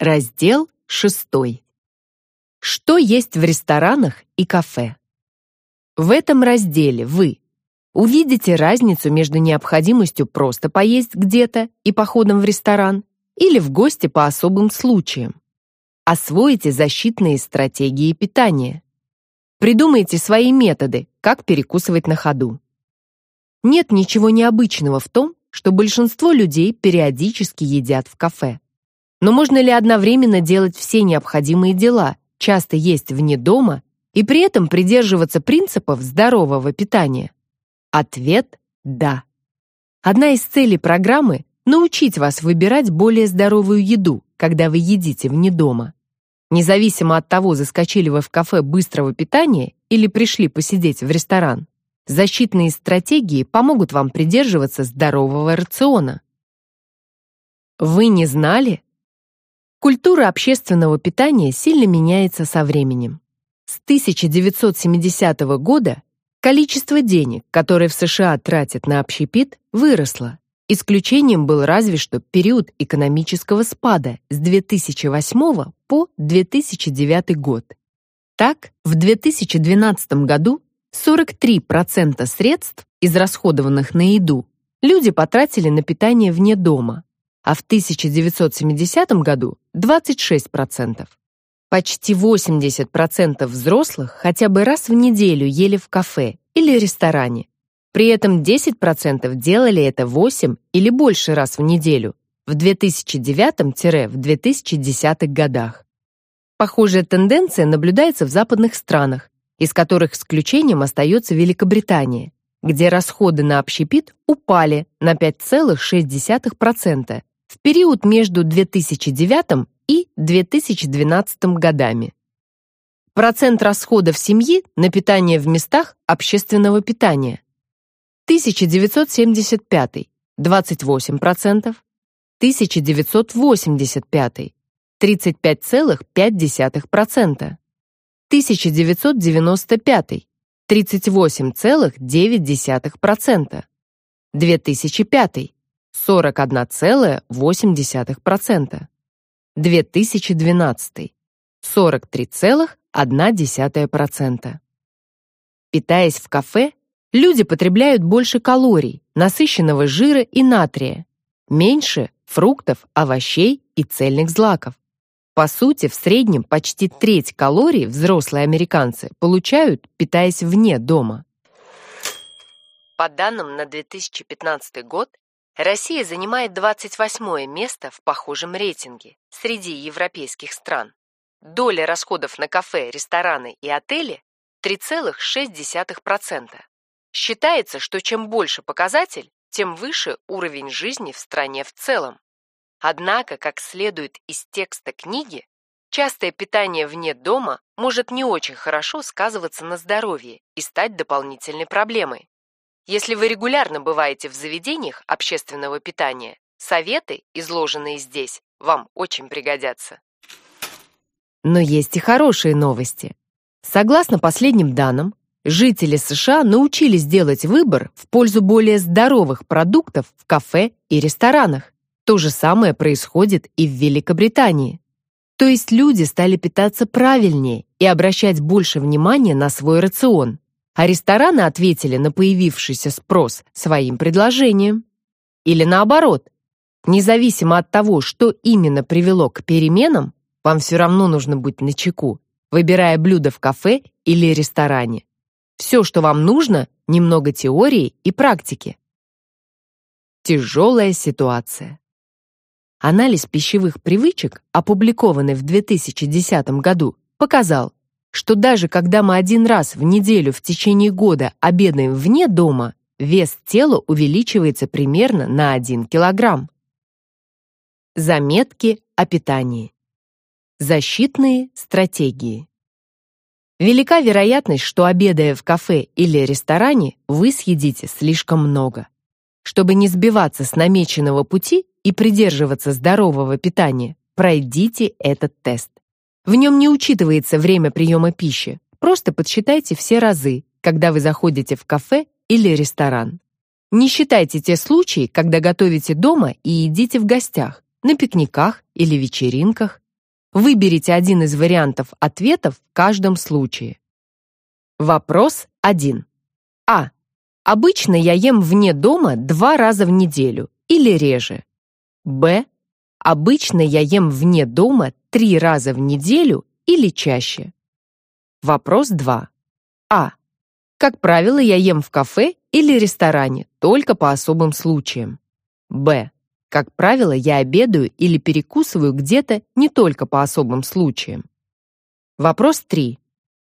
Раздел 6. Что есть в ресторанах и кафе? В этом разделе вы увидите разницу между необходимостью просто поесть где-то и походом в ресторан или в гости по особым случаям. Освоите защитные стратегии питания. Придумайте свои методы, как перекусывать на ходу. Нет ничего необычного в том, что большинство людей периодически едят в кафе. Но можно ли одновременно делать все необходимые дела, часто есть вне дома и при этом придерживаться принципов здорового питания? Ответ – да. Одна из целей программы – научить вас выбирать более здоровую еду, когда вы едите вне дома. Независимо от того, заскочили вы в кафе быстрого питания или пришли посидеть в ресторан, защитные стратегии помогут вам придерживаться здорового рациона. Вы не знали, Культура общественного питания сильно меняется со временем. С 1970 года количество денег, которые в США тратят на общепит, выросло. Исключением был разве что период экономического спада с 2008 по 2009 год. Так, в 2012 году 43% средств, израсходованных на еду, люди потратили на питание вне дома, а в 1970 году 26%. Почти 80% взрослых хотя бы раз в неделю ели в кафе или ресторане. При этом 10% делали это 8 или больше раз в неделю в 2009-2010 годах. Похожая тенденция наблюдается в западных странах, из которых исключением остается Великобритания, где расходы на общепит упали на 5,6%, в период между 2009 и 2012 годами. Процент расходов семьи на питание в местах общественного питания. 1975 28%, 1985 35,5%, 1995 38,9%, 2005 41,8%. 2012 43,1%. Питаясь в кафе, люди потребляют больше калорий, насыщенного жира и натрия, меньше фруктов, овощей и цельных злаков. По сути, в среднем почти треть калорий взрослые американцы получают, питаясь вне дома. По данным на 2015 год, Россия занимает 28 место в похожем рейтинге среди европейских стран. Доля расходов на кафе, рестораны и отели 3,6%. Считается, что чем больше показатель, тем выше уровень жизни в стране в целом. Однако, как следует из текста книги, частое питание вне дома может не очень хорошо сказываться на здоровье и стать дополнительной проблемой. Если вы регулярно бываете в заведениях общественного питания, советы, изложенные здесь, вам очень пригодятся. Но есть и хорошие новости. Согласно последним данным, жители США научились делать выбор в пользу более здоровых продуктов в кафе и ресторанах. То же самое происходит и в Великобритании. То есть люди стали питаться правильнее и обращать больше внимания на свой рацион а рестораны ответили на появившийся спрос своим предложением. Или наоборот, независимо от того, что именно привело к переменам, вам все равно нужно быть начеку, выбирая блюдо в кафе или ресторане. Все, что вам нужно, немного теории и практики. Тяжелая ситуация. Анализ пищевых привычек, опубликованный в 2010 году, показал, что даже когда мы один раз в неделю в течение года обедаем вне дома, вес тела увеличивается примерно на 1 килограмм. Заметки о питании. Защитные стратегии. Велика вероятность, что обедая в кафе или ресторане, вы съедите слишком много. Чтобы не сбиваться с намеченного пути и придерживаться здорового питания, пройдите этот тест. В нем не учитывается время приема пищи. Просто подсчитайте все разы, когда вы заходите в кафе или ресторан. Не считайте те случаи, когда готовите дома и едите в гостях, на пикниках или вечеринках. Выберите один из вариантов ответов в каждом случае. Вопрос 1. А. Обычно я ем вне дома два раза в неделю или реже. Б. Обычно я ем вне дома три раза в неделю или чаще. Вопрос 2. А. Как правило, я ем в кафе или ресторане только по особым случаям. Б. Как правило, я обедаю или перекусываю где-то не только по особым случаям. Вопрос 3.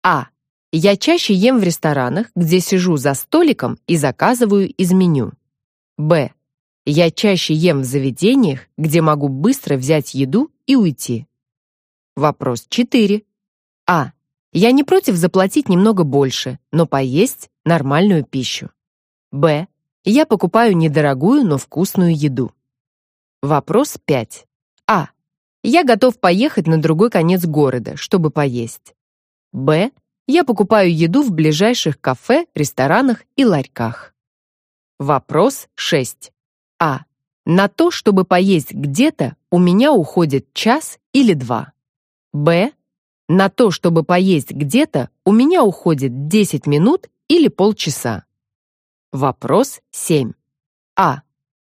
А. Я чаще ем в ресторанах, где сижу за столиком и заказываю из меню. Б. Я чаще ем в заведениях, где могу быстро взять еду и уйти. Вопрос 4. А. Я не против заплатить немного больше, но поесть нормальную пищу. Б. Я покупаю недорогую, но вкусную еду. Вопрос 5. А. Я готов поехать на другой конец города, чтобы поесть. Б. Я покупаю еду в ближайших кафе, ресторанах и ларьках. Вопрос 6. А. На то, чтобы поесть где-то, у меня уходит час или два. Б. На то, чтобы поесть где-то, у меня уходит 10 минут или полчаса. Вопрос 7. А.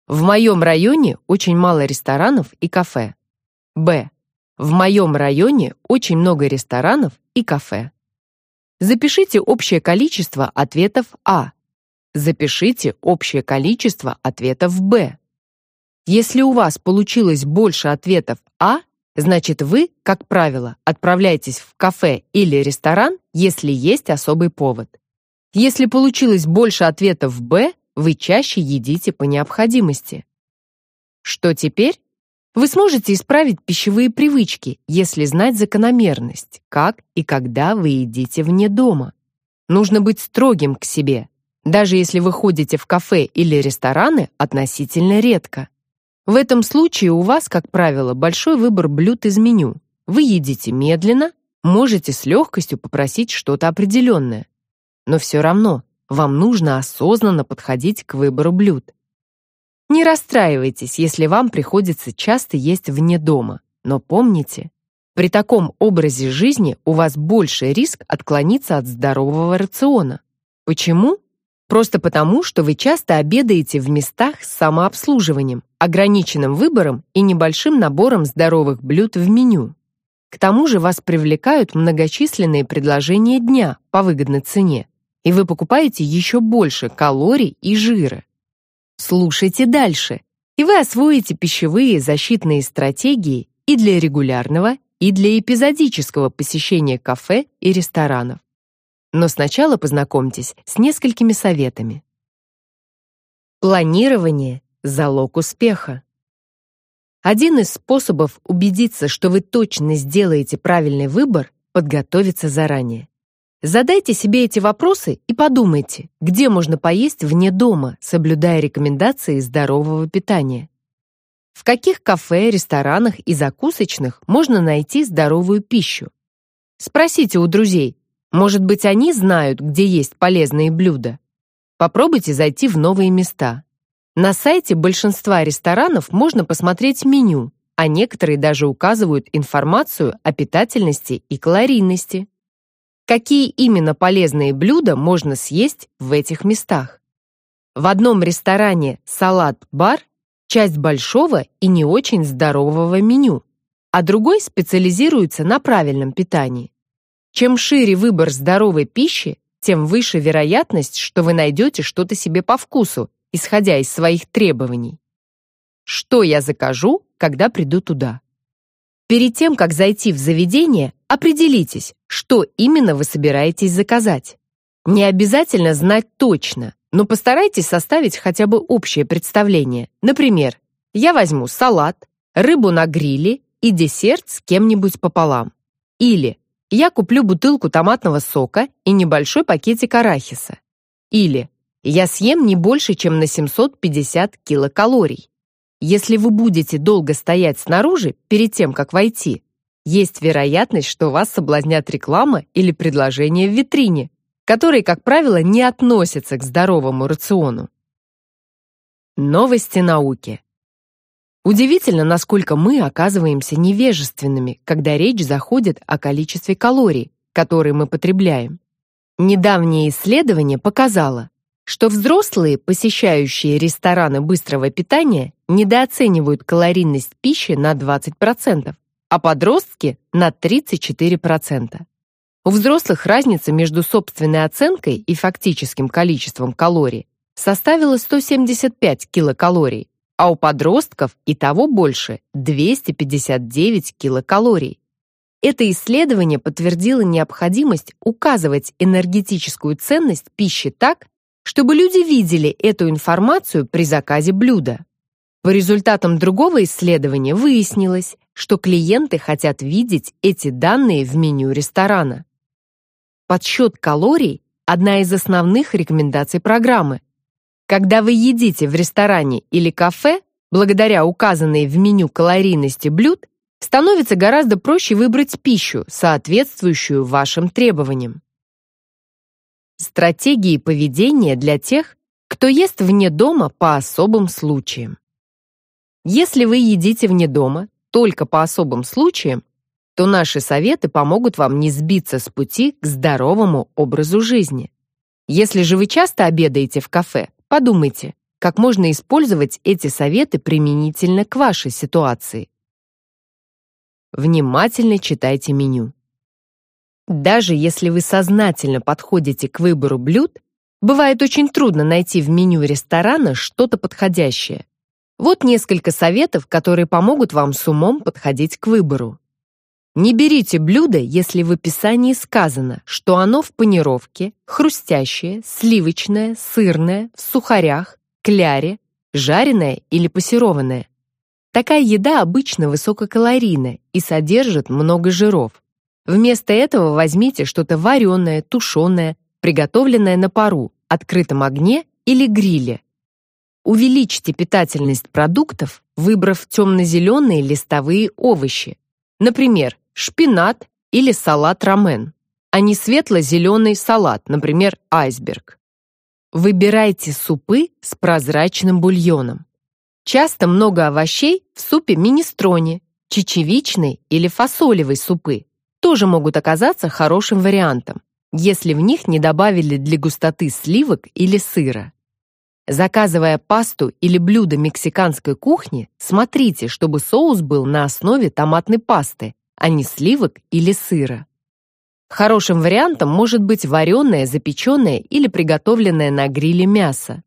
В моем районе очень мало ресторанов и кафе. Б. В моем районе очень много ресторанов и кафе. Запишите общее количество ответов А. Запишите общее количество ответов Б. Если у вас получилось больше ответов А, значит вы, как правило, отправляетесь в кафе или ресторан, если есть особый повод. Если получилось больше ответов Б, вы чаще едите по необходимости. Что теперь? Вы сможете исправить пищевые привычки, если знать закономерность, как и когда вы едите вне дома. Нужно быть строгим к себе, даже если вы ходите в кафе или рестораны относительно редко. В этом случае у вас, как правило, большой выбор блюд из меню. Вы едите медленно, можете с легкостью попросить что-то определенное. Но все равно вам нужно осознанно подходить к выбору блюд. Не расстраивайтесь, если вам приходится часто есть вне дома, но помните, при таком образе жизни у вас больше риск отклониться от здорового рациона. Почему? Просто потому, что вы часто обедаете в местах с самообслуживанием, ограниченным выбором и небольшим набором здоровых блюд в меню. К тому же вас привлекают многочисленные предложения дня по выгодной цене, и вы покупаете еще больше калорий и жира. Слушайте дальше, и вы освоите пищевые защитные стратегии и для регулярного, и для эпизодического посещения кафе и ресторанов. Но сначала познакомьтесь с несколькими советами. Планирование – залог успеха. Один из способов убедиться, что вы точно сделаете правильный выбор – подготовиться заранее. Задайте себе эти вопросы и подумайте, где можно поесть вне дома, соблюдая рекомендации здорового питания. В каких кафе, ресторанах и закусочных можно найти здоровую пищу? Спросите у друзей, может быть, они знают, где есть полезные блюда. Попробуйте зайти в новые места. На сайте большинства ресторанов можно посмотреть меню, а некоторые даже указывают информацию о питательности и калорийности какие именно полезные блюда можно съесть в этих местах. В одном ресторане «Салат-бар» часть большого и не очень здорового меню, а другой специализируется на правильном питании. Чем шире выбор здоровой пищи, тем выше вероятность, что вы найдете что-то себе по вкусу, исходя из своих требований. Что я закажу, когда приду туда? Перед тем, как зайти в заведение, определитесь, что именно вы собираетесь заказать. Не обязательно знать точно, но постарайтесь составить хотя бы общее представление. Например, я возьму салат, рыбу на гриле и десерт с кем-нибудь пополам. Или я куплю бутылку томатного сока и небольшой пакетик арахиса. Или я съем не больше, чем на 750 килокалорий. Если вы будете долго стоять снаружи перед тем, как войти, есть вероятность, что вас соблазнят реклама или предложение в витрине, которые, как правило, не относятся к здоровому рациону. Новости науки. Удивительно, насколько мы оказываемся невежественными, когда речь заходит о количестве калорий, которые мы потребляем. Недавнее исследование показало, что взрослые, посещающие рестораны быстрого питания, недооценивают калорийность пищи на 20%, а подростки — на 34%. У взрослых разница между собственной оценкой и фактическим количеством калорий составила 175 килокалорий, а у подростков и того больше – 259 килокалорий. Это исследование подтвердило необходимость указывать энергетическую ценность пищи так, чтобы люди видели эту информацию при заказе блюда. По результатам другого исследования выяснилось, что клиенты хотят видеть эти данные в меню ресторана. Подсчет калорий – одна из основных рекомендаций программы. Когда вы едите в ресторане или кафе, благодаря указанной в меню калорийности блюд, становится гораздо проще выбрать пищу, соответствующую вашим требованиям. Стратегии поведения для тех, кто ест вне дома по особым случаям. Если вы едите вне дома только по особым случаям, то наши советы помогут вам не сбиться с пути к здоровому образу жизни. Если же вы часто обедаете в кафе, подумайте, как можно использовать эти советы применительно к вашей ситуации. Внимательно читайте меню. Даже если вы сознательно подходите к выбору блюд, бывает очень трудно найти в меню ресторана что-то подходящее. Вот несколько советов, которые помогут вам с умом подходить к выбору. Не берите блюдо, если в описании сказано, что оно в панировке, хрустящее, сливочное, сырное, в сухарях, кляре, жареное или пассерованное. Такая еда обычно высококалорийная и содержит много жиров. Вместо этого возьмите что-то вареное, тушеное, приготовленное на пару, открытом огне или гриле. Увеличьте питательность продуктов, выбрав темно-зеленые листовые овощи. Например, шпинат или салат рамен, а не светло-зеленый салат, например, айсберг. Выбирайте супы с прозрачным бульоном. Часто много овощей в супе минестроне, чечевичной или фасолевой супы тоже могут оказаться хорошим вариантом, если в них не добавили для густоты сливок или сыра. Заказывая пасту или блюдо мексиканской кухни, смотрите, чтобы соус был на основе томатной пасты, а не сливок или сыра. Хорошим вариантом может быть вареное, запеченное или приготовленное на гриле мясо.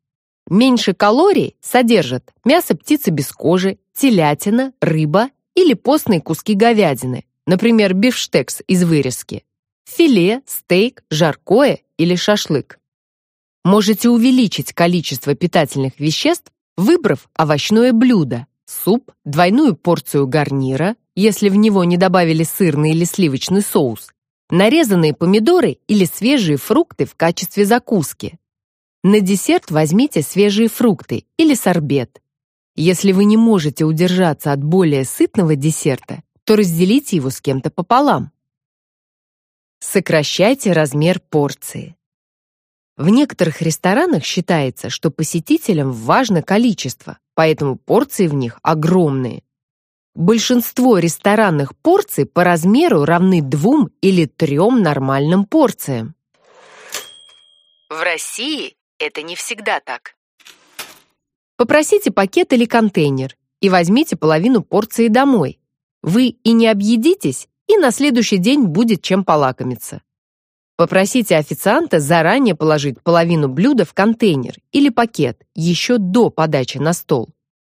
Меньше калорий содержат мясо птицы без кожи, телятина, рыба или постные куски говядины, например, бифштекс из вырезки, филе, стейк, жаркое или шашлык. Можете увеличить количество питательных веществ, выбрав овощное блюдо, суп, двойную порцию гарнира, если в него не добавили сырный или сливочный соус, нарезанные помидоры или свежие фрукты в качестве закуски, на десерт возьмите свежие фрукты или сорбет. Если вы не можете удержаться от более сытного десерта, то разделите его с кем-то пополам. Сокращайте размер порции. В некоторых ресторанах считается, что посетителям важно количество, поэтому порции в них огромные. Большинство ресторанных порций по размеру равны двум или трем нормальным порциям. В России это не всегда так. Попросите пакет или контейнер и возьмите половину порции домой. Вы и не объедитесь, и на следующий день будет чем полакомиться. Попросите официанта заранее положить половину блюда в контейнер или пакет еще до подачи на стол.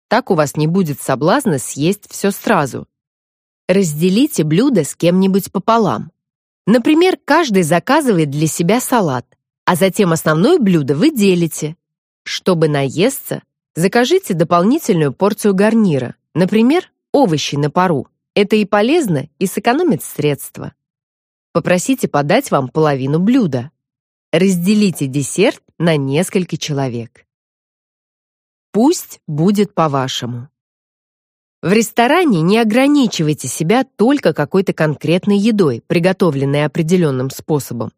Так у вас не будет соблазна съесть все сразу. Разделите блюдо с кем-нибудь пополам. Например, каждый заказывает для себя салат, а затем основное блюдо вы делите. Чтобы наесться, закажите дополнительную порцию гарнира, например, овощи на пару. Это и полезно, и сэкономит средства. Попросите подать вам половину блюда. Разделите десерт на несколько человек. Пусть будет по-вашему. В ресторане не ограничивайте себя только какой-то конкретной едой, приготовленной определенным способом.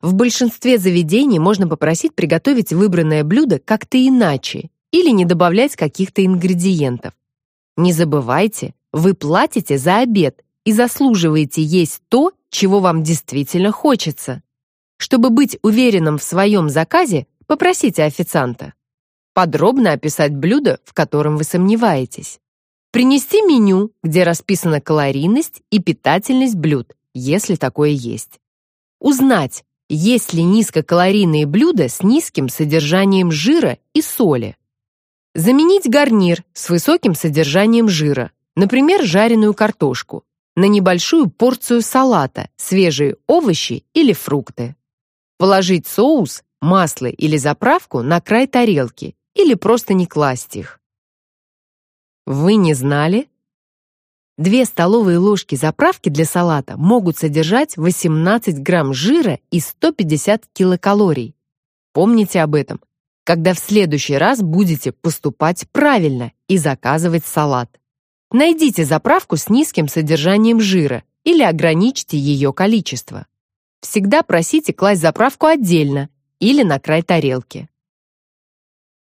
В большинстве заведений можно попросить приготовить выбранное блюдо как-то иначе или не добавлять каких-то ингредиентов. Не забывайте, вы платите за обед и заслуживаете есть то, чего вам действительно хочется. Чтобы быть уверенным в своем заказе, попросите официанта. Подробно описать блюдо, в котором вы сомневаетесь. Принести меню, где расписана калорийность и питательность блюд, если такое есть. Узнать, есть ли низкокалорийные блюда с низким содержанием жира и соли. Заменить гарнир с высоким содержанием жира, например, жареную картошку, на небольшую порцию салата, свежие овощи или фрукты. Положить соус, масло или заправку на край тарелки или просто не класть их. Вы не знали? Две столовые ложки заправки для салата могут содержать 18 грамм жира и 150 килокалорий. Помните об этом, когда в следующий раз будете поступать правильно и заказывать салат. Найдите заправку с низким содержанием жира или ограничьте ее количество. Всегда просите класть заправку отдельно или на край тарелки.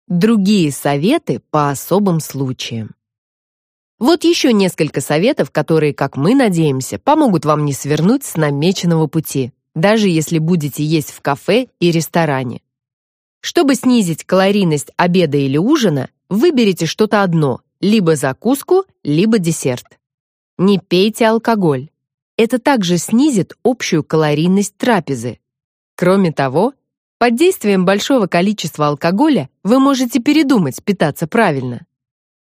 Другие советы по особым случаям. Вот еще несколько советов, которые, как мы надеемся, помогут вам не свернуть с намеченного пути, даже если будете есть в кафе и ресторане. Чтобы снизить калорийность обеда или ужина, выберите что-то одно, либо закуску, либо десерт. Не пейте алкоголь. Это также снизит общую калорийность трапезы. Кроме того, под действием большого количества алкоголя вы можете передумать питаться правильно.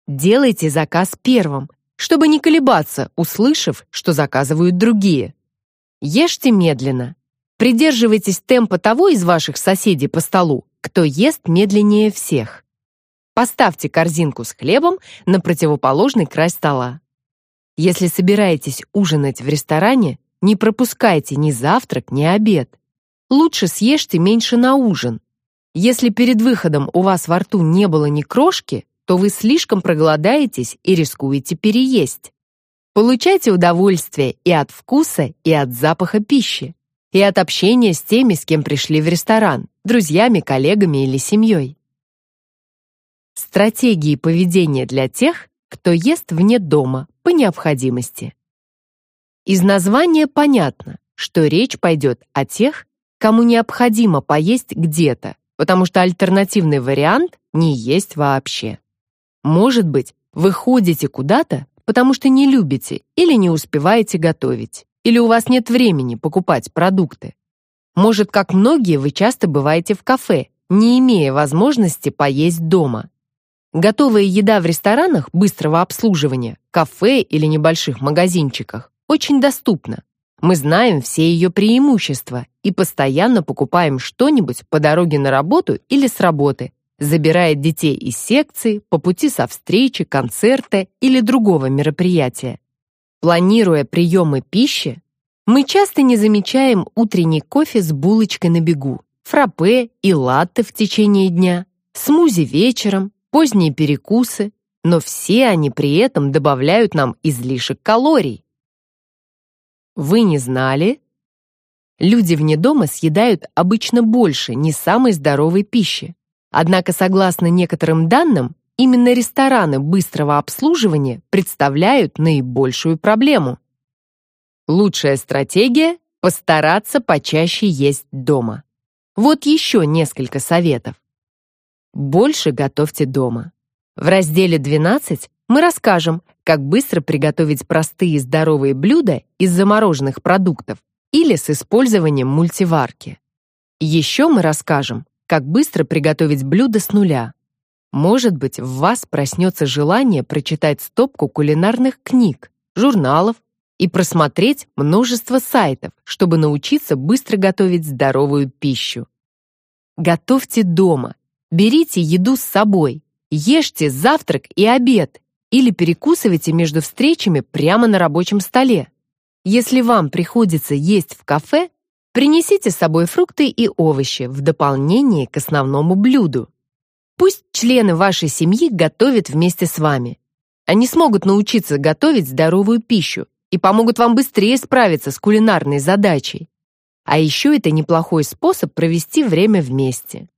Делайте заказ первым, чтобы не колебаться, услышав, что заказывают другие. Ешьте медленно. Придерживайтесь темпа того из ваших соседей по столу, кто ест медленнее всех. Поставьте корзинку с хлебом на противоположный край стола. Если собираетесь ужинать в ресторане, не пропускайте ни завтрак, ни обед. Лучше съешьте меньше на ужин. Если перед выходом у вас во рту не было ни крошки, то вы слишком проголодаетесь и рискуете переесть. Получайте удовольствие и от вкуса, и от запаха пищи, и от общения с теми, с кем пришли в ресторан, друзьями, коллегами или семьей. Стратегии поведения для тех, кто ест вне дома по необходимости. Из названия понятно, что речь пойдет о тех, кому необходимо поесть где-то, потому что альтернативный вариант не есть вообще. Может быть, вы ходите куда-то, потому что не любите или не успеваете готовить, или у вас нет времени покупать продукты. Может, как многие, вы часто бываете в кафе, не имея возможности поесть дома. Готовая еда в ресторанах быстрого обслуживания, кафе или небольших магазинчиках очень доступна. Мы знаем все ее преимущества и постоянно покупаем что-нибудь по дороге на работу или с работы, забирает детей из секции, по пути со встречи, концерта или другого мероприятия. Планируя приемы пищи, мы часто не замечаем утренний кофе с булочкой на бегу, фраппе и латте в течение дня, смузи вечером, поздние перекусы, но все они при этом добавляют нам излишек калорий. Вы не знали? Люди вне дома съедают обычно больше не самой здоровой пищи. Однако, согласно некоторым данным, именно рестораны быстрого обслуживания представляют наибольшую проблему. Лучшая стратегия – постараться почаще есть дома. Вот еще несколько советов. Больше готовьте дома. В разделе 12 мы расскажем, как быстро приготовить простые здоровые блюда из замороженных продуктов или с использованием мультиварки. Еще мы расскажем, как быстро приготовить блюдо с нуля. Может быть, в вас проснется желание прочитать стопку кулинарных книг, журналов и просмотреть множество сайтов, чтобы научиться быстро готовить здоровую пищу. Готовьте дома. Берите еду с собой. Ешьте завтрак и обед или перекусывайте между встречами прямо на рабочем столе. Если вам приходится есть в кафе, Принесите с собой фрукты и овощи в дополнение к основному блюду. Пусть члены вашей семьи готовят вместе с вами. Они смогут научиться готовить здоровую пищу и помогут вам быстрее справиться с кулинарной задачей. А еще это неплохой способ провести время вместе.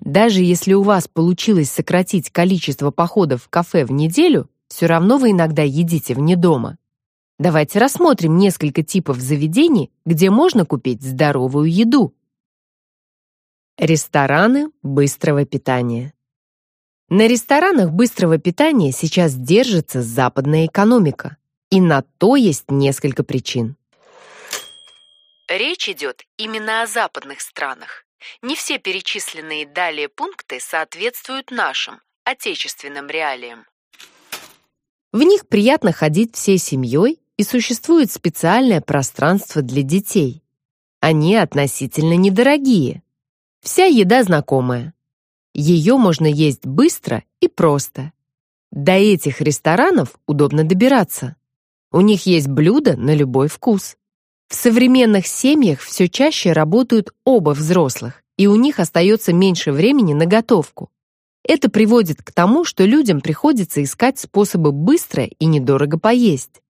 Даже если у вас получилось сократить количество походов в кафе в неделю, все равно вы иногда едите вне дома. Давайте рассмотрим несколько типов заведений, где можно купить здоровую еду. Рестораны быстрого питания. На ресторанах быстрого питания сейчас держится западная экономика, и на то есть несколько причин. Речь идет именно о западных странах. Не все перечисленные далее пункты соответствуют нашим, отечественным реалиям. В них приятно ходить всей семьей и существует специальное пространство для детей. Они относительно недорогие. Вся еда знакомая. Ее можно есть быстро и просто. До этих ресторанов удобно добираться. У них есть блюда на любой вкус. В современных семьях все чаще работают оба взрослых, и у них остается меньше времени на готовку. Это приводит к тому, что людям приходится искать способы быстро и недорого поесть.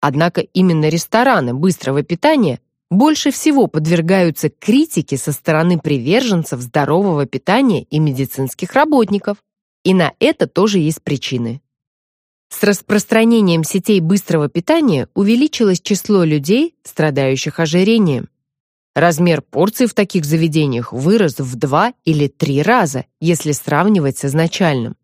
Однако именно рестораны быстрого питания больше всего подвергаются критике со стороны приверженцев здорового питания и медицинских работников. И на это тоже есть причины. С распространением сетей быстрого питания увеличилось число людей, страдающих ожирением. Размер порций в таких заведениях вырос в два или три раза, если сравнивать с изначальным.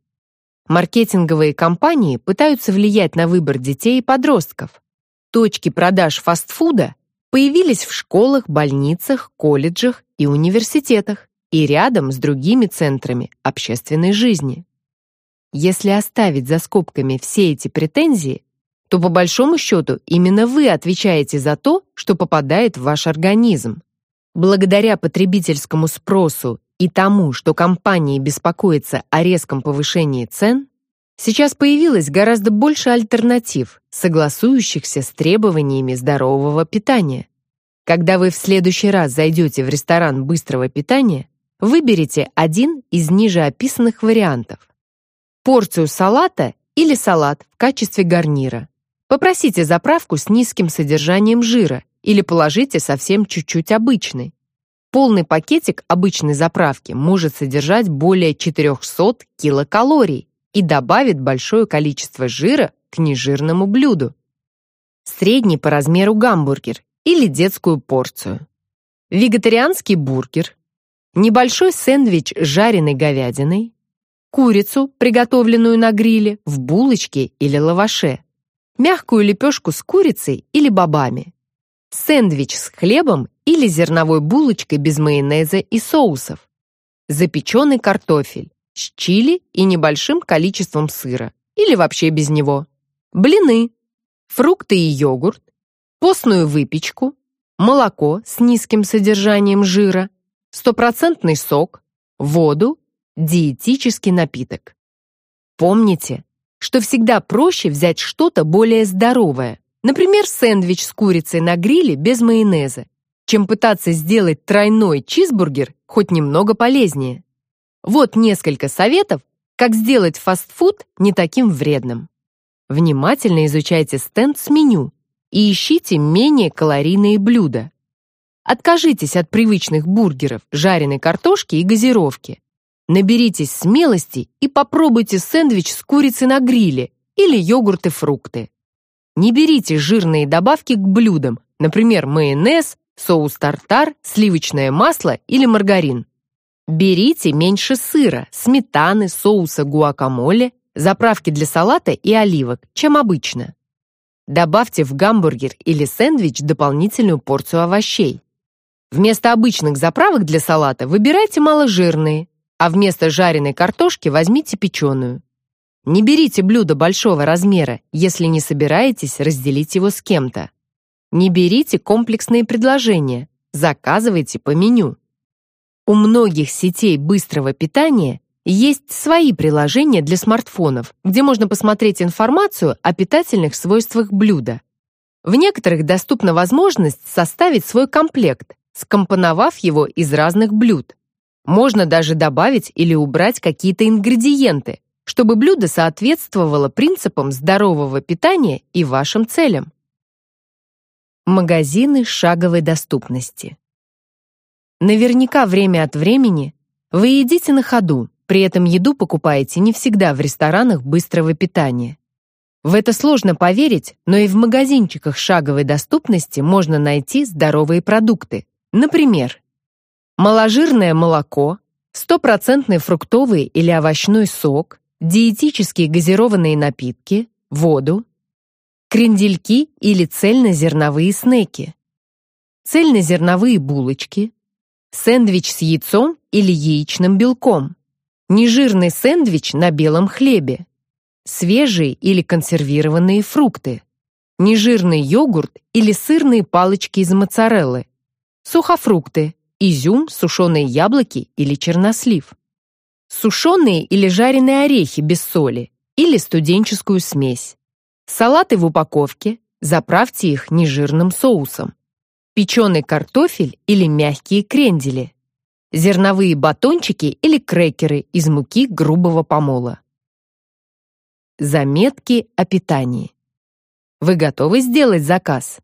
Маркетинговые компании пытаются влиять на выбор детей и подростков. Точки продаж фастфуда появились в школах, больницах, колледжах и университетах и рядом с другими центрами общественной жизни. Если оставить за скобками все эти претензии, то по большому счету именно вы отвечаете за то, что попадает в ваш организм. Благодаря потребительскому спросу и тому, что компании беспокоятся о резком повышении цен, Сейчас появилось гораздо больше альтернатив, согласующихся с требованиями здорового питания. Когда вы в следующий раз зайдете в ресторан быстрого питания, выберите один из ниже описанных вариантов. Порцию салата или салат в качестве гарнира. Попросите заправку с низким содержанием жира или положите совсем чуть-чуть обычный. Полный пакетик обычной заправки может содержать более 400 килокалорий, и добавит большое количество жира к нежирному блюду. Средний по размеру гамбургер или детскую порцию. Вегетарианский бургер, небольшой сэндвич с жареной говядиной, курицу, приготовленную на гриле, в булочке или лаваше, мягкую лепешку с курицей или бобами, сэндвич с хлебом или зерновой булочкой без майонеза и соусов, запеченный картофель, с чили и небольшим количеством сыра, или вообще без него, блины, фрукты и йогурт, постную выпечку, молоко с низким содержанием жира, стопроцентный сок, воду, диетический напиток. Помните, что всегда проще взять что-то более здоровое, например, сэндвич с курицей на гриле без майонеза, чем пытаться сделать тройной чизбургер хоть немного полезнее. Вот несколько советов, как сделать фастфуд не таким вредным. Внимательно изучайте стенд с меню и ищите менее калорийные блюда. Откажитесь от привычных бургеров, жареной картошки и газировки. Наберитесь смелости и попробуйте сэндвич с курицей на гриле или йогурт и фрукты. Не берите жирные добавки к блюдам, например, майонез, соус тартар, сливочное масло или маргарин. Берите меньше сыра, сметаны, соуса гуакамоле, заправки для салата и оливок, чем обычно. Добавьте в гамбургер или сэндвич дополнительную порцию овощей. Вместо обычных заправок для салата выбирайте маложирные, а вместо жареной картошки возьмите печеную. Не берите блюдо большого размера, если не собираетесь разделить его с кем-то. Не берите комплексные предложения, заказывайте по меню. У многих сетей быстрого питания есть свои приложения для смартфонов, где можно посмотреть информацию о питательных свойствах блюда. В некоторых доступна возможность составить свой комплект, скомпоновав его из разных блюд. Можно даже добавить или убрать какие-то ингредиенты, чтобы блюдо соответствовало принципам здорового питания и вашим целям. Магазины шаговой доступности. Наверняка время от времени вы едите на ходу, при этом еду покупаете не всегда в ресторанах быстрого питания. В это сложно поверить, но и в магазинчиках шаговой доступности можно найти здоровые продукты. Например, моложирное молоко, стопроцентный фруктовый или овощной сок, диетические газированные напитки, воду, крендельки или цельнозерновые снеки, цельнозерновые булочки, сэндвич с яйцом или яичным белком, нежирный сэндвич на белом хлебе, свежие или консервированные фрукты, нежирный йогурт или сырные палочки из моцареллы, сухофрукты, изюм, сушеные яблоки или чернослив, сушеные или жареные орехи без соли или студенческую смесь, салаты в упаковке, заправьте их нежирным соусом, печеный картофель или мягкие крендели, зерновые батончики или крекеры из муки грубого помола. Заметки о питании. Вы готовы сделать заказ?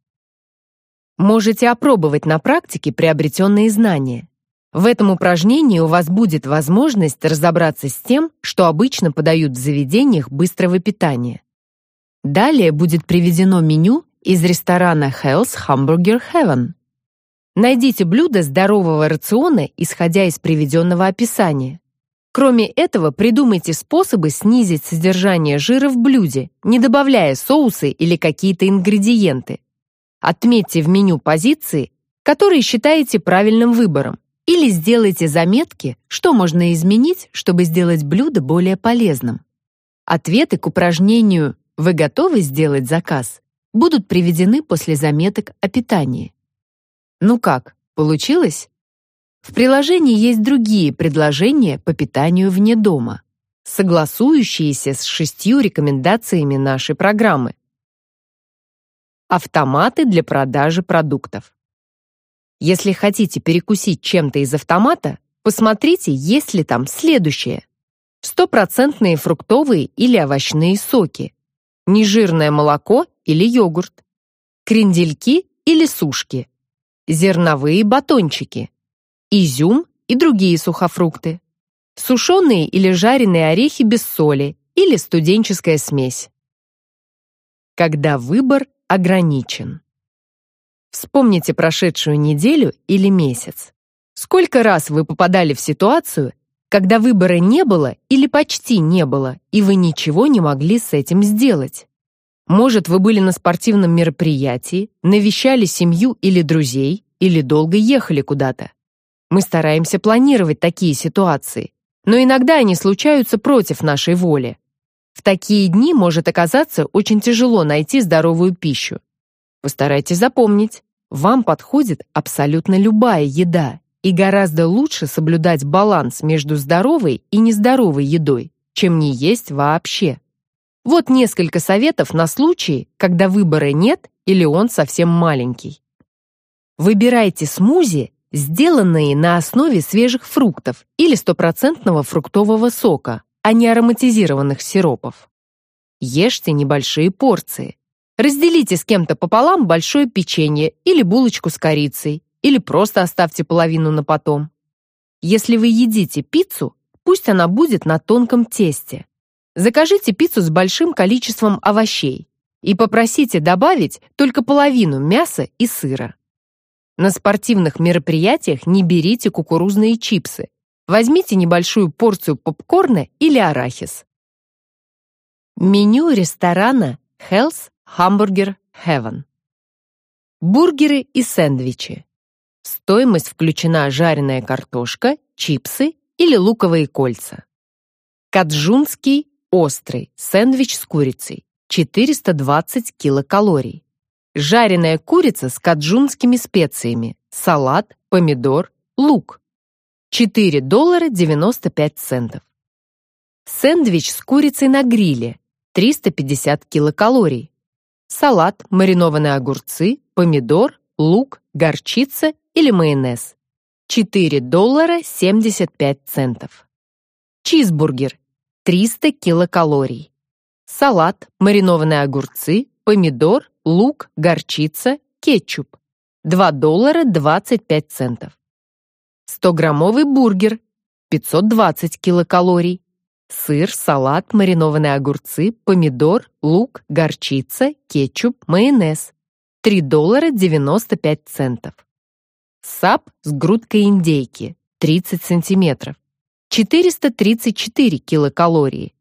Можете опробовать на практике приобретенные знания. В этом упражнении у вас будет возможность разобраться с тем, что обычно подают в заведениях быстрого питания. Далее будет приведено меню из ресторана Hell's Hamburger Heaven. Найдите блюдо здорового рациона, исходя из приведенного описания. Кроме этого, придумайте способы снизить содержание жира в блюде, не добавляя соусы или какие-то ингредиенты. Отметьте в меню позиции, которые считаете правильным выбором, или сделайте заметки, что можно изменить, чтобы сделать блюдо более полезным. Ответы к упражнению «Вы готовы сделать заказ?» будут приведены после заметок о питании. Ну как, получилось? В приложении есть другие предложения по питанию вне дома, согласующиеся с шестью рекомендациями нашей программы. Автоматы для продажи продуктов. Если хотите перекусить чем-то из автомата, посмотрите, есть ли там следующее. Стопроцентные фруктовые или овощные соки, нежирное молоко или йогурт, крендельки или сушки, зерновые батончики, изюм и другие сухофрукты, сушеные или жареные орехи без соли или студенческая смесь. Когда выбор ограничен. Вспомните прошедшую неделю или месяц. Сколько раз вы попадали в ситуацию, когда выбора не было или почти не было, и вы ничего не могли с этим сделать? Может, вы были на спортивном мероприятии, навещали семью или друзей, или долго ехали куда-то. Мы стараемся планировать такие ситуации, но иногда они случаются против нашей воли. В такие дни может оказаться очень тяжело найти здоровую пищу. Постарайтесь запомнить, вам подходит абсолютно любая еда, и гораздо лучше соблюдать баланс между здоровой и нездоровой едой, чем не есть вообще. Вот несколько советов на случай, когда выбора нет или он совсем маленький. Выбирайте смузи сделанные на основе свежих фруктов или стопроцентного фруктового сока, а не ароматизированных сиропов. Ешьте небольшие порции. Разделите с кем-то пополам большое печенье или булочку с корицей, или просто оставьте половину на потом. Если вы едите пиццу, пусть она будет на тонком тесте. Закажите пиццу с большим количеством овощей и попросите добавить только половину мяса и сыра. На спортивных мероприятиях не берите кукурузные чипсы. Возьмите небольшую порцию попкорна или арахис. Меню ресторана Hell's Hamburger Heaven. Бургеры и сэндвичи. В стоимость включена жареная картошка, чипсы или луковые кольца. Каджунский острый сэндвич с курицей. 420 килокалорий жареная курица с каджунскими специями, салат, помидор, лук. 4 доллара 95 центов. Сэндвич с курицей на гриле, 350 килокалорий. Салат, маринованные огурцы, помидор, лук, горчица или майонез. 4 доллара 75 центов. Чизбургер, 300 килокалорий. Салат, маринованные огурцы, помидор, лук, горчица, кетчуп. 2 доллара 25 центов. 100-граммовый бургер, 520 килокалорий. сыр, салат, маринованные огурцы, помидор, лук, горчица, кетчуп, майонез. 3 доллара 95 центов. Сап с грудкой индейки 30 сантиметров. 434 килокалории.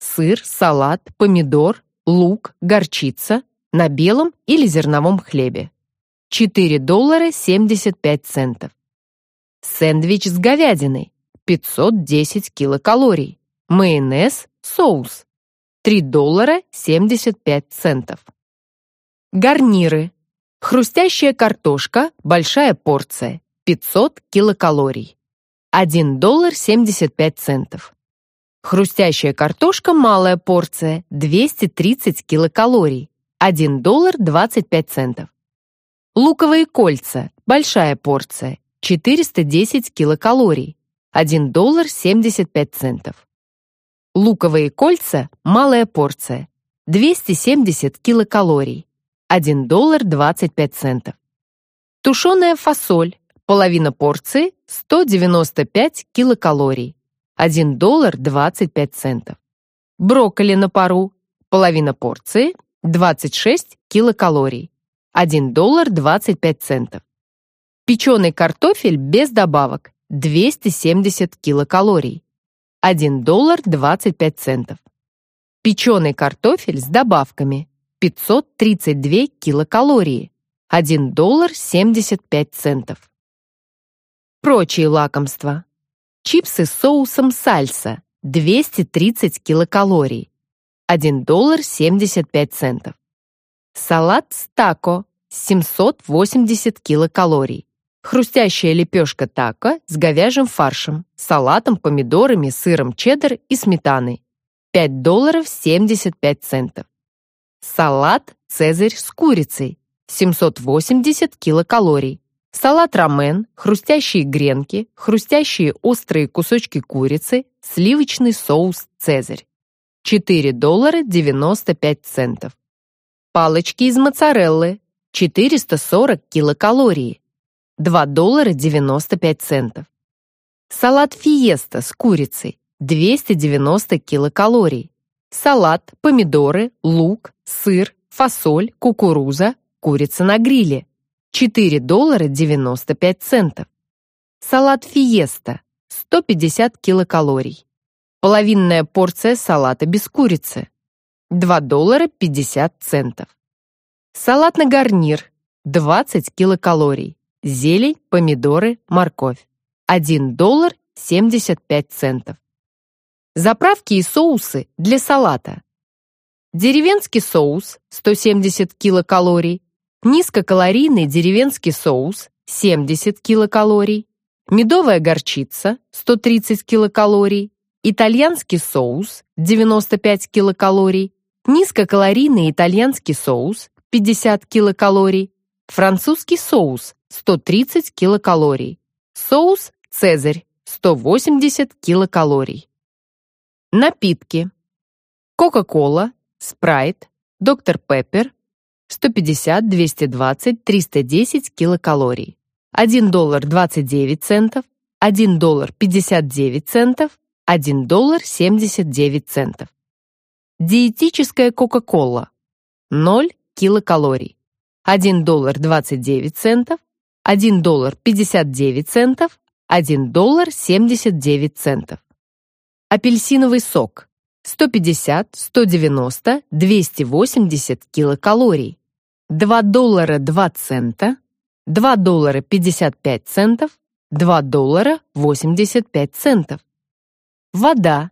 Сыр, салат, помидор, лук, горчица на белом или зерновом хлебе. 4 доллара 75 центов. Сэндвич с говядиной 510 килокалорий. Майонез, соус 3 доллара 75 центов. Гарниры. Хрустящая картошка, большая порция, 500 килокалорий. 1 доллар 75 центов. Хрустящая картошка, малая порция, 230 килокалорий. 1 доллар 25 центов. Луковые кольца, большая порция, 410 килокалорий. 1 доллар 75 центов. Луковые кольца, малая порция, 270 килокалорий. 1 доллар 25 центов. Тушеная фасоль, половина порции, 195 килокалорий. 1 доллар 25 центов. Брокколи на пару, половина порции, 26 килокалорий. 1 доллар 25 центов. Печеный картофель без добавок, 270 килокалорий. 1 доллар 25 центов. Печеный картофель с добавками, 532 килокалории, 1 доллар 75 центов. Прочие лакомства. Чипсы с соусом сальса, 230 килокалорий, 1 доллар 75 центов. Салат с тако, 780 килокалорий. Хрустящая лепешка тако с говяжьим фаршем, салатом, помидорами, сыром чеддер и сметаной. 5 долларов 75 центов. Салат «Цезарь» с курицей. 780 килокалорий. Салат рамен, хрустящие гренки, хрустящие острые кусочки курицы, сливочный соус «Цезарь». 4 доллара 95 центов. Палочки из моцареллы. 440 килокалорий. 2 доллара 95 центов. Салат фиеста с курицей 290 килокалорий. Салат, помидоры, лук, сыр, фасоль, кукуруза, курица на гриле 4 доллара 95 центов. Салат фиеста 150 килокалорий. Половинная порция салата без курицы 2 доллара 50 центов. Салат на гарнир 20 килокалорий. Зелень, помидоры, морковь. 1 доллар 75 центов. Заправки и соусы для салата. Деревенский соус 170 килокалорий. Низкокалорийный деревенский соус 70 килокалорий. Медовая горчица 130 килокалорий. Итальянский соус 95 килокалорий. Низкокалорийный итальянский соус 50 килокалорий. Французский соус 130 килокалорий. Соус «Цезарь» 180 килокалорий. Напитки. Кока-кола, спрайт, доктор Пеппер 150, 220, 310 килокалорий. 1 доллар 29 центов, 1 доллар 59 центов, 1 доллар 79 центов. Диетическая Кока-кола 0 килокалорий. 1 доллар 29 центов, 1 доллар 59 центов, 1 доллар 79 центов. Апельсиновый сок 150, 190, 280 килокалорий. 2 доллара 2 цента, 2 доллара 55 центов, 2 доллара 85 центов. Вода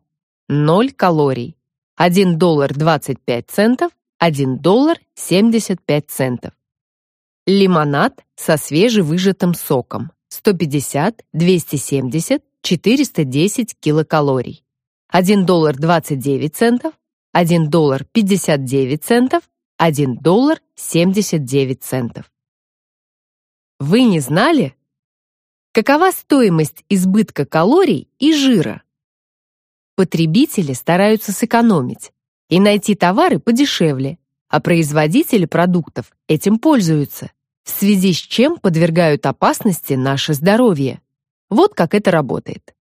0 калорий. 1 доллар 25 центов, 1 доллар 75 центов. Лимонад со свежевыжатым соком 150, 270, 410 килокалорий. 1 доллар 29 центов, 1 доллар 59 центов, 1 доллар 79 центов. Вы не знали? Какова стоимость избытка калорий и жира? Потребители стараются сэкономить и найти товары подешевле, а производители продуктов этим пользуются в связи с чем подвергают опасности наше здоровье. Вот как это работает.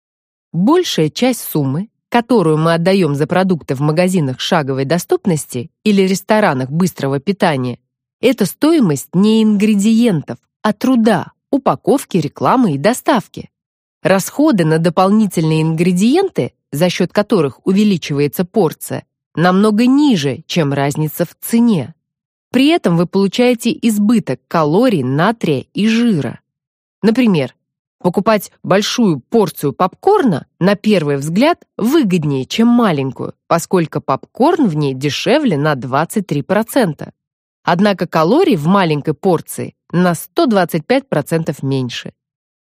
Большая часть суммы, которую мы отдаем за продукты в магазинах шаговой доступности или ресторанах быстрого питания, это стоимость не ингредиентов, а труда, упаковки, рекламы и доставки. Расходы на дополнительные ингредиенты, за счет которых увеличивается порция, намного ниже, чем разница в цене. При этом вы получаете избыток калорий, натрия и жира. Например, покупать большую порцию попкорна на первый взгляд выгоднее, чем маленькую, поскольку попкорн в ней дешевле на 23%. Однако калорий в маленькой порции на 125% меньше.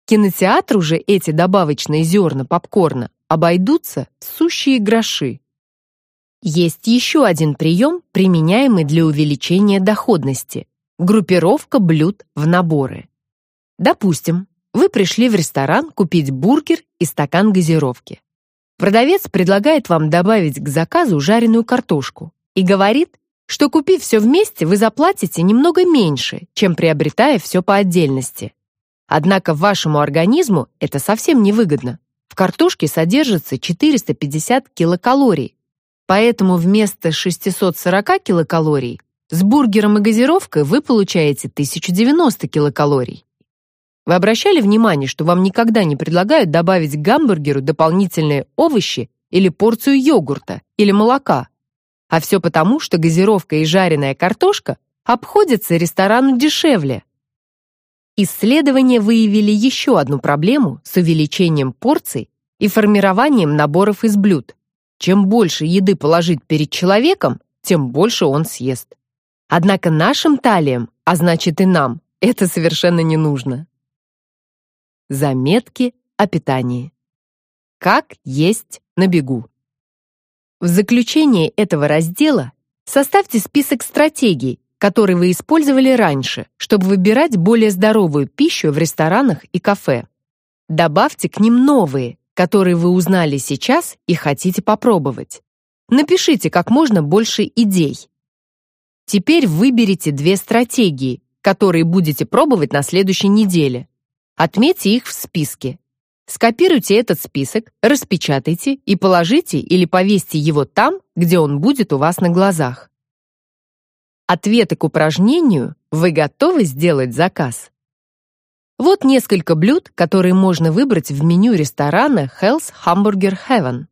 Кинотеатру же эти добавочные зерна попкорна обойдутся сущие гроши. Есть еще один прием, применяемый для увеличения доходности – группировка блюд в наборы. Допустим, вы пришли в ресторан купить бургер и стакан газировки. Продавец предлагает вам добавить к заказу жареную картошку и говорит, что купив все вместе, вы заплатите немного меньше, чем приобретая все по отдельности. Однако вашему организму это совсем невыгодно. В картошке содержится 450 килокалорий, Поэтому вместо 640 килокалорий с бургером и газировкой вы получаете 1090 килокалорий. Вы обращали внимание, что вам никогда не предлагают добавить к гамбургеру дополнительные овощи или порцию йогурта или молока? А все потому, что газировка и жареная картошка обходятся ресторану дешевле. Исследования выявили еще одну проблему с увеличением порций и формированием наборов из блюд. Чем больше еды положить перед человеком, тем больше он съест. Однако нашим талиям, а значит и нам, это совершенно не нужно. Заметки о питании. Как есть на бегу. В заключение этого раздела составьте список стратегий, которые вы использовали раньше, чтобы выбирать более здоровую пищу в ресторанах и кафе. Добавьте к ним новые, которые вы узнали сейчас и хотите попробовать. Напишите как можно больше идей. Теперь выберите две стратегии, которые будете пробовать на следующей неделе. Отметьте их в списке. Скопируйте этот список, распечатайте и положите или повесьте его там, где он будет у вас на глазах. Ответы к упражнению «Вы готовы сделать заказ?» Вот несколько блюд, которые можно выбрать в меню ресторана Hell's Hamburger Heaven.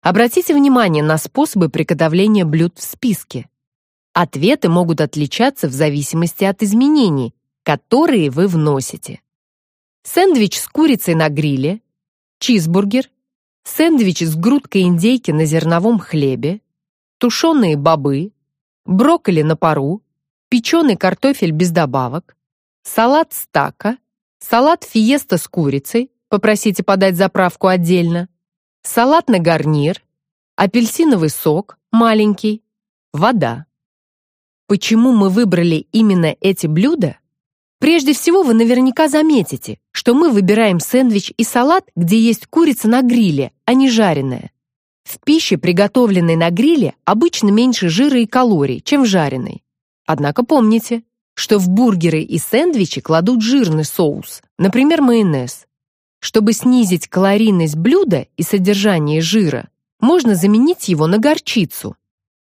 Обратите внимание на способы приготовления блюд в списке. Ответы могут отличаться в зависимости от изменений, которые вы вносите. Сэндвич с курицей на гриле, чизбургер, сэндвич с грудкой индейки на зерновом хлебе, тушеные бобы, брокколи на пару, печеный картофель без добавок, салат стака, салат фиеста с курицей, попросите подать заправку отдельно, салат на гарнир, апельсиновый сок, маленький, вода. Почему мы выбрали именно эти блюда? Прежде всего, вы наверняка заметите, что мы выбираем сэндвич и салат, где есть курица на гриле, а не жареная. В пище, приготовленной на гриле, обычно меньше жира и калорий, чем в жареной. Однако помните, что в бургеры и сэндвичи кладут жирный соус, например, майонез. Чтобы снизить калорийность блюда и содержание жира, можно заменить его на горчицу.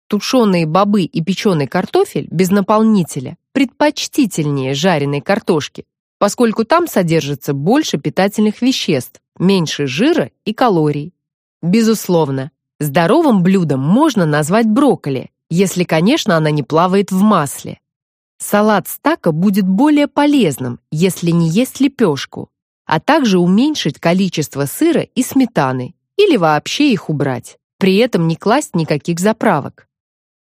Тушеные бобы и печеный картофель без наполнителя предпочтительнее жареной картошки, поскольку там содержится больше питательных веществ, меньше жира и калорий. Безусловно, здоровым блюдом можно назвать брокколи, если, конечно, она не плавает в масле. Салат стака будет более полезным, если не есть лепешку, а также уменьшить количество сыра и сметаны или вообще их убрать, при этом не класть никаких заправок.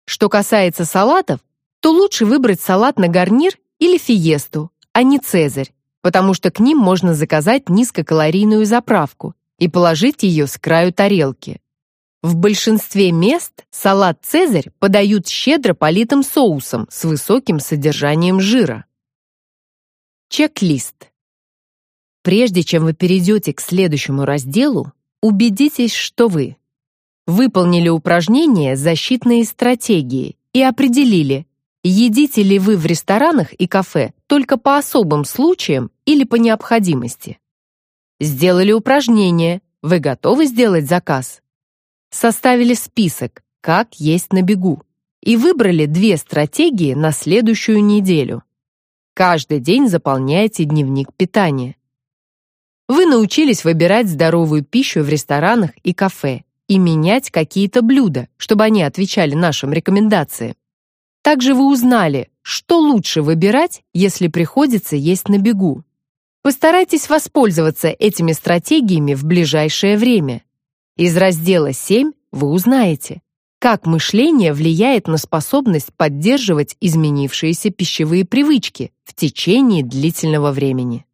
Что касается салатов, то лучше выбрать салат на гарнир или фиесту, а не цезарь, потому что к ним можно заказать низкокалорийную заправку и положить ее с краю тарелки. В большинстве мест салат «Цезарь» подают щедро политым соусом с высоким содержанием жира. Чек-лист. Прежде чем вы перейдете к следующему разделу, убедитесь, что вы выполнили упражнение «Защитные стратегии» и определили, едите ли вы в ресторанах и кафе только по особым случаям или по необходимости. Сделали упражнение, вы готовы сделать заказ? Составили список, как есть на бегу, и выбрали две стратегии на следующую неделю. Каждый день заполняйте дневник питания. Вы научились выбирать здоровую пищу в ресторанах и кафе и менять какие-то блюда, чтобы они отвечали нашим рекомендациям. Также вы узнали, что лучше выбирать, если приходится есть на бегу. Постарайтесь воспользоваться этими стратегиями в ближайшее время. Из раздела 7 вы узнаете, как мышление влияет на способность поддерживать изменившиеся пищевые привычки в течение длительного времени.